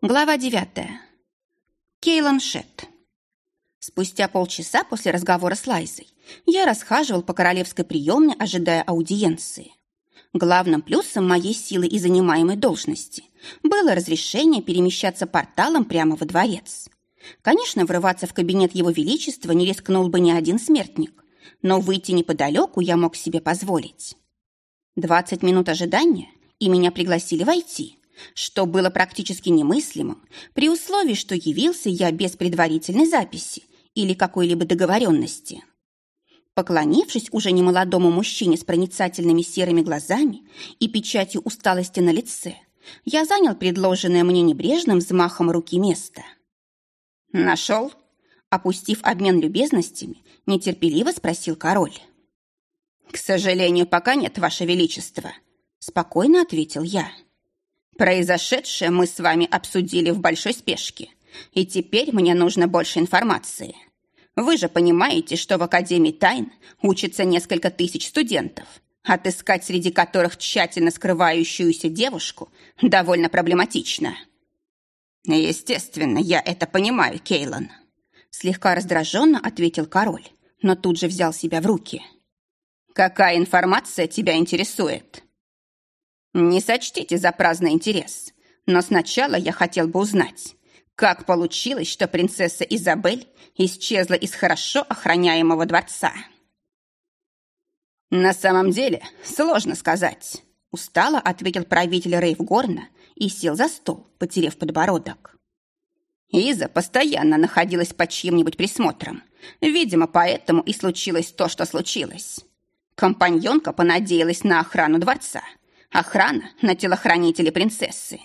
Глава девятая. Кейлан Шетт. Спустя полчаса после разговора с Лайзой я расхаживал по королевской приемной, ожидая аудиенции. Главным плюсом моей силы и занимаемой должности было разрешение перемещаться порталом прямо во дворец. Конечно, врываться в кабинет его величества не рискнул бы ни один смертник, но выйти неподалеку я мог себе позволить. Двадцать минут ожидания, и меня пригласили войти – что было практически немыслимым при условии, что явился я без предварительной записи или какой-либо договоренности. Поклонившись уже немолодому мужчине с проницательными серыми глазами и печатью усталости на лице, я занял предложенное мне небрежным взмахом руки место. «Нашел?» Опустив обмен любезностями, нетерпеливо спросил король. «К сожалению, пока нет, Ваше Величество», — спокойно ответил я. Произошедшее мы с вами обсудили в большой спешке, и теперь мне нужно больше информации. Вы же понимаете, что в Академии тайн учатся несколько тысяч студентов. Отыскать среди которых тщательно скрывающуюся девушку довольно проблематично. Естественно, я это понимаю, Кейлан. Слегка раздраженно ответил король, но тут же взял себя в руки. Какая информация тебя интересует? Не сочтите за праздный интерес, но сначала я хотел бы узнать, как получилось, что принцесса Изабель исчезла из хорошо охраняемого дворца. На самом деле, сложно сказать. Устало ответил правитель Рейвгорна и сел за стол, потерев подбородок. Иза постоянно находилась под чьим-нибудь присмотром. Видимо, поэтому и случилось то, что случилось. Компаньонка понадеялась на охрану дворца – охрана на телохранителе принцессы.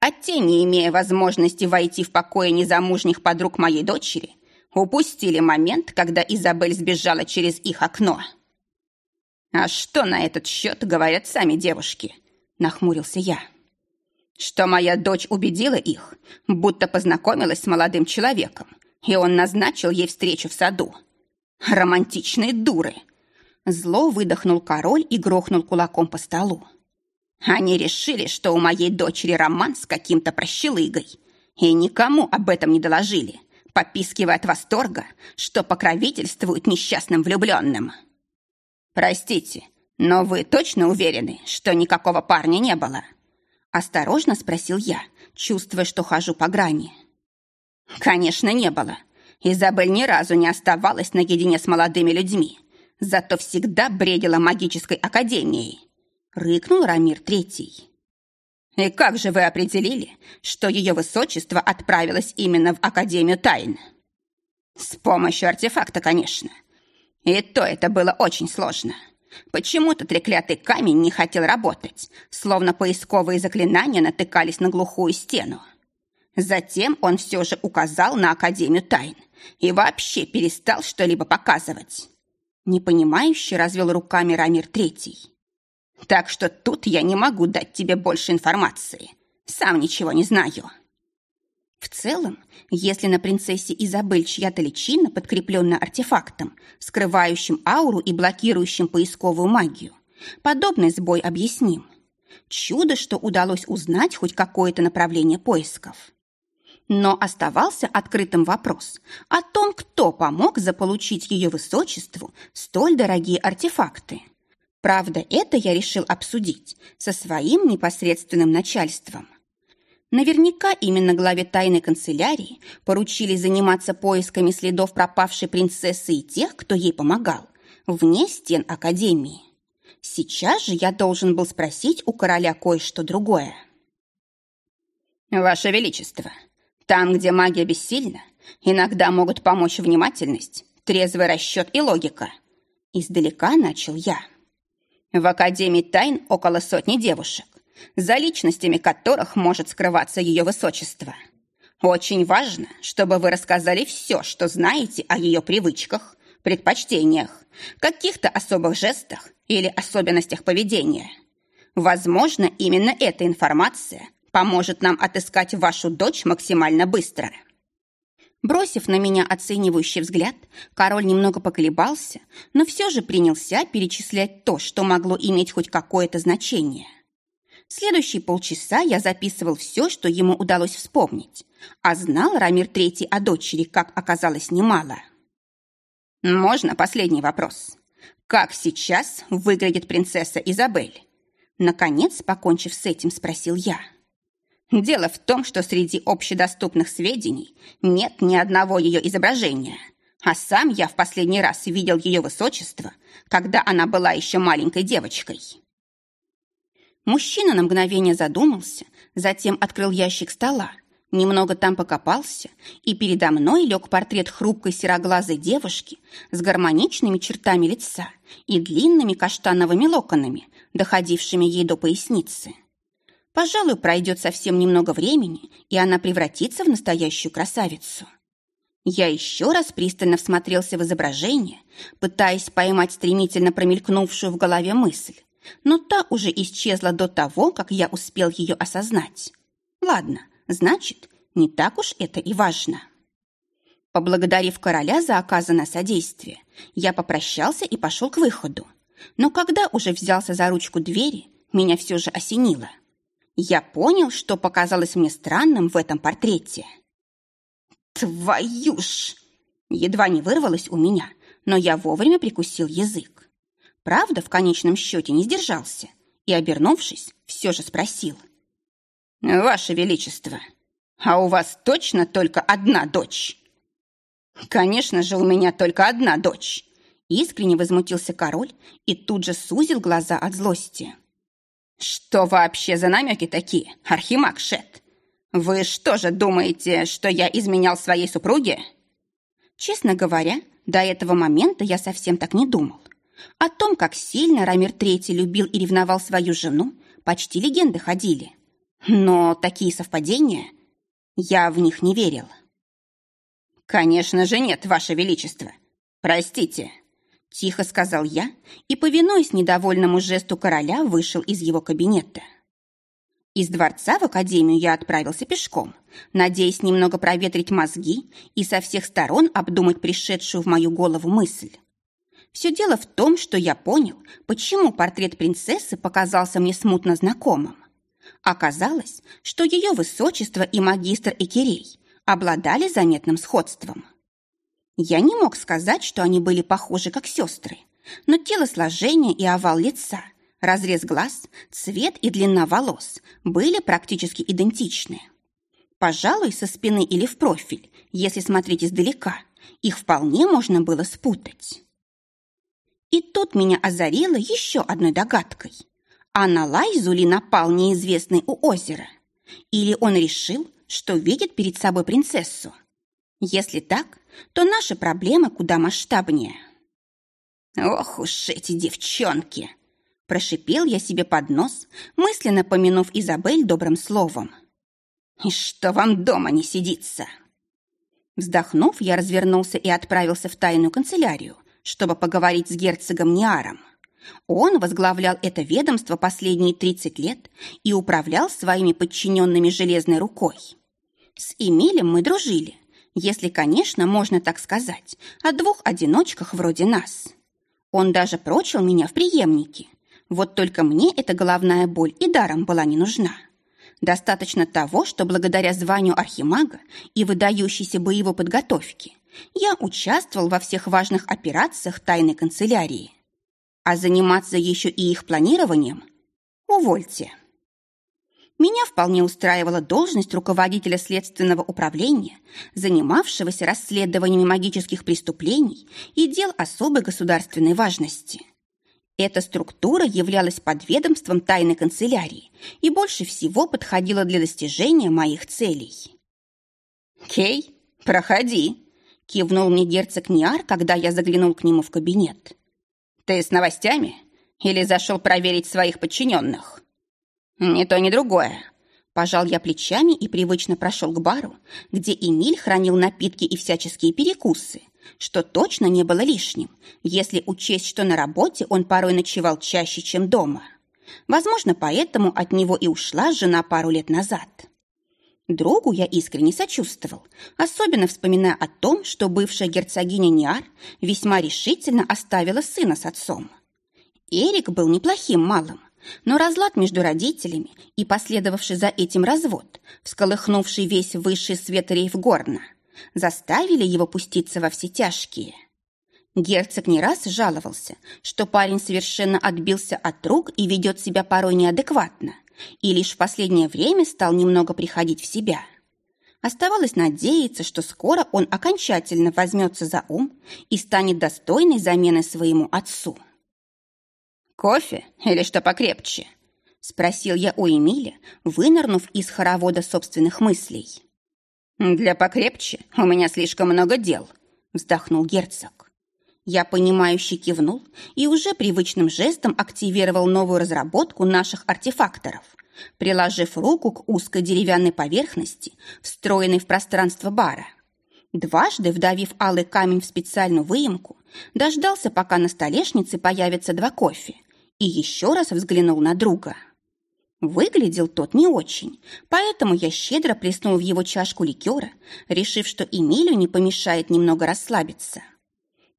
А те, не имея возможности войти в покои незамужних подруг моей дочери, упустили момент, когда Изабель сбежала через их окно. «А что на этот счет говорят сами девушки?» – нахмурился я. «Что моя дочь убедила их, будто познакомилась с молодым человеком, и он назначил ей встречу в саду. Романтичные дуры!» Зло выдохнул король и грохнул кулаком по столу. Они решили, что у моей дочери роман с каким-то прощелыгой, и никому об этом не доложили, попискивая от восторга, что покровительствуют несчастным влюбленным. «Простите, но вы точно уверены, что никакого парня не было?» Осторожно спросил я, чувствуя, что хожу по грани. «Конечно, не было. Изабель ни разу не оставалась наедине с молодыми людьми, зато всегда бредила магической академией рыкнул Рамир Третий. «И как же вы определили, что ее высочество отправилось именно в Академию тайн?» «С помощью артефакта, конечно. И то это было очень сложно. Почему-то треклятый камень не хотел работать, словно поисковые заклинания натыкались на глухую стену. Затем он все же указал на Академию тайн и вообще перестал что-либо показывать. Непонимающе развел руками Рамир Третий. Так что тут я не могу дать тебе больше информации. Сам ничего не знаю. В целом, если на принцессе Изабель чья-то личина, подкрепленная артефактом, скрывающим ауру и блокирующим поисковую магию, подобный сбой объясним. Чудо, что удалось узнать хоть какое-то направление поисков. Но оставался открытым вопрос о том, кто помог заполучить ее высочеству столь дорогие артефакты – Правда, это я решил обсудить со своим непосредственным начальством. Наверняка именно главе тайной канцелярии поручили заниматься поисками следов пропавшей принцессы и тех, кто ей помогал, вне стен Академии. Сейчас же я должен был спросить у короля кое-что другое. «Ваше Величество, там, где магия бессильна, иногда могут помочь внимательность, трезвый расчет и логика». Издалека начал я. В Академии тайн около сотни девушек, за личностями которых может скрываться ее высочество. Очень важно, чтобы вы рассказали все, что знаете о ее привычках, предпочтениях, каких-то особых жестах или особенностях поведения. Возможно, именно эта информация поможет нам отыскать вашу дочь максимально быстро. Бросив на меня оценивающий взгляд, король немного поколебался, но все же принялся перечислять то, что могло иметь хоть какое-то значение. Следующие полчаса я записывал все, что ему удалось вспомнить, а знал Рамир Третий о дочери, как оказалось, немало. Можно последний вопрос? Как сейчас выглядит принцесса Изабель? Наконец, покончив с этим, спросил я. Дело в том, что среди общедоступных сведений нет ни одного ее изображения, а сам я в последний раз видел ее высочество, когда она была еще маленькой девочкой. Мужчина на мгновение задумался, затем открыл ящик стола, немного там покопался, и передо мной лег портрет хрупкой сероглазой девушки с гармоничными чертами лица и длинными каштановыми локонами, доходившими ей до поясницы. Пожалуй, пройдет совсем немного времени, и она превратится в настоящую красавицу. Я еще раз пристально всмотрелся в изображение, пытаясь поймать стремительно промелькнувшую в голове мысль, но та уже исчезла до того, как я успел ее осознать. Ладно, значит, не так уж это и важно. Поблагодарив короля за оказанное содействие, я попрощался и пошел к выходу. Но когда уже взялся за ручку двери, меня все же осенило. Я понял, что показалось мне странным в этом портрете. «Твою ж!» Едва не вырвалось у меня, но я вовремя прикусил язык. Правда, в конечном счете не сдержался и, обернувшись, все же спросил. «Ваше Величество, а у вас точно только одна дочь?» «Конечно же, у меня только одна дочь!» Искренне возмутился король и тут же сузил глаза от злости. «Что вообще за намеки такие, Архимаг Шет? Вы что же думаете, что я изменял своей супруге?» Честно говоря, до этого момента я совсем так не думал. О том, как сильно Рамир III любил и ревновал свою жену, почти легенды ходили. Но такие совпадения... Я в них не верил. «Конечно же нет, Ваше Величество. Простите», — тихо сказал я и, повинуясь недовольному жесту короля, вышел из его кабинета. Из дворца в академию я отправился пешком, надеясь немного проветрить мозги и со всех сторон обдумать пришедшую в мою голову мысль. Все дело в том, что я понял, почему портрет принцессы показался мне смутно знакомым. Оказалось, что ее высочество и магистр Экерей обладали заметным сходством. Я не мог сказать, что они были похожи как сестры, но телосложение и овал лица, разрез глаз, цвет и длина волос были практически идентичны. Пожалуй, со спины или в профиль, если смотреть издалека, их вполне можно было спутать. И тут меня озарило еще одной догадкой. А на Лайзу ли напал неизвестный у озера? Или он решил, что видит перед собой принцессу? Если так, то наши проблемы куда масштабнее. «Ох уж эти девчонки!» Прошипел я себе под нос, мысленно помянув Изабель добрым словом. «И что вам дома не сидится?» Вздохнув, я развернулся и отправился в тайную канцелярию, чтобы поговорить с герцогом Ниаром. Он возглавлял это ведомство последние 30 лет и управлял своими подчиненными железной рукой. С Эмилем мы дружили, если, конечно, можно так сказать, о двух одиночках вроде нас. Он даже прочил меня в преемнике. Вот только мне эта головная боль и даром была не нужна. Достаточно того, что благодаря званию архимага и выдающейся боевой подготовке я участвовал во всех важных операциях тайной канцелярии. А заниматься еще и их планированием? Увольте. Меня вполне устраивала должность руководителя следственного управления, занимавшегося расследованиями магических преступлений и дел особой государственной важности. Эта структура являлась подведомством тайной канцелярии и больше всего подходила для достижения моих целей. «Кей, проходи», Кивнул мне герцог Ниар, когда я заглянул к нему в кабинет. «Ты с новостями? Или зашел проверить своих подчиненных?» «Ни то, ни другое». Пожал я плечами и привычно прошел к бару, где Эмиль хранил напитки и всяческие перекусы, что точно не было лишним, если учесть, что на работе он порой ночевал чаще, чем дома. Возможно, поэтому от него и ушла жена пару лет назад. Другу я искренне сочувствовал, особенно вспоминая о том, что бывшая герцогиня Ниар весьма решительно оставила сына с отцом. Эрик был неплохим малым, но разлад между родителями и последовавший за этим развод, всколыхнувший весь высший свет Рейфгорна, заставили его пуститься во все тяжкие. Герцог не раз жаловался, что парень совершенно отбился от рук и ведет себя порой неадекватно, и лишь в последнее время стал немного приходить в себя. Оставалось надеяться, что скоро он окончательно возьмется за ум и станет достойной заменой своему отцу. «Кофе или что покрепче?» — спросил я у Эмиля, вынырнув из хоровода собственных мыслей. «Для покрепче у меня слишком много дел», — вздохнул герцог. Я понимающе кивнул и уже привычным жестом активировал новую разработку наших артефакторов, приложив руку к узкой деревянной поверхности, встроенной в пространство бара. Дважды вдавив алый камень в специальную выемку, дождался, пока на столешнице появятся два кофе, и еще раз взглянул на друга. Выглядел тот не очень, поэтому я щедро плеснул в его чашку ликера, решив, что Эмилю не помешает немного расслабиться.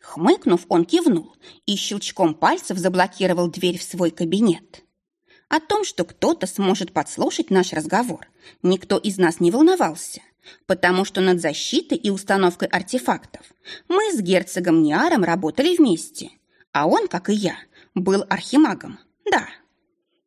Хмыкнув, он кивнул и щелчком пальцев заблокировал дверь в свой кабинет. О том, что кто-то сможет подслушать наш разговор, никто из нас не волновался, потому что над защитой и установкой артефактов мы с герцогом Ниаром работали вместе, а он, как и я, был архимагом, да.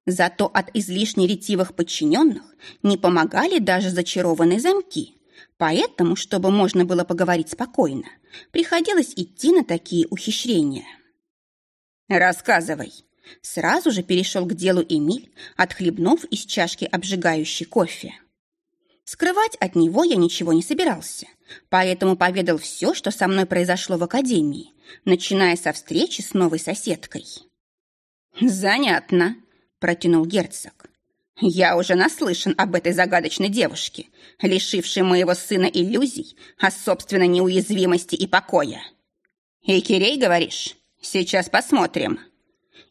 Зато от излишне ретивых подчиненных не помогали даже зачарованные замки, Поэтому, чтобы можно было поговорить спокойно, приходилось идти на такие ухищрения. «Рассказывай!» Сразу же перешел к делу Эмиль, отхлебнув из чашки обжигающий кофе. Скрывать от него я ничего не собирался, поэтому поведал все, что со мной произошло в академии, начиная со встречи с новой соседкой. «Занятно», — протянул герцог. Я уже наслышан об этой загадочной девушке, лишившей моего сына иллюзий о собственной неуязвимости и покоя. И Кирей, говоришь? Сейчас посмотрим.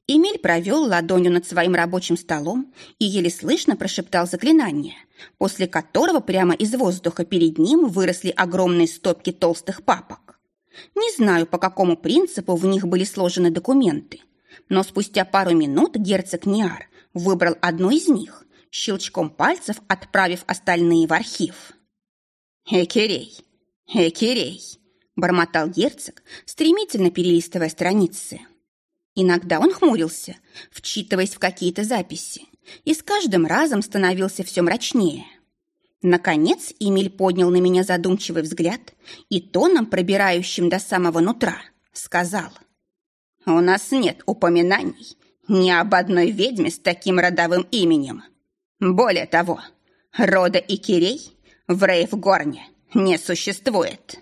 Эмиль провел ладонью над своим рабочим столом и еле слышно прошептал заклинание, после которого прямо из воздуха перед ним выросли огромные стопки толстых папок. Не знаю, по какому принципу в них были сложены документы, но спустя пару минут герцог Ниар выбрал одну из них, щелчком пальцев отправив остальные в архив. «Экерей! Экерей!» – бормотал герцог, стремительно перелистывая страницы. Иногда он хмурился, вчитываясь в какие-то записи, и с каждым разом становился все мрачнее. Наконец Эмиль поднял на меня задумчивый взгляд и тоном, пробирающим до самого нутра, сказал. «У нас нет упоминаний ни об одной ведьме с таким родовым именем. Более того, рода Икирей в Рейвгорне не существует.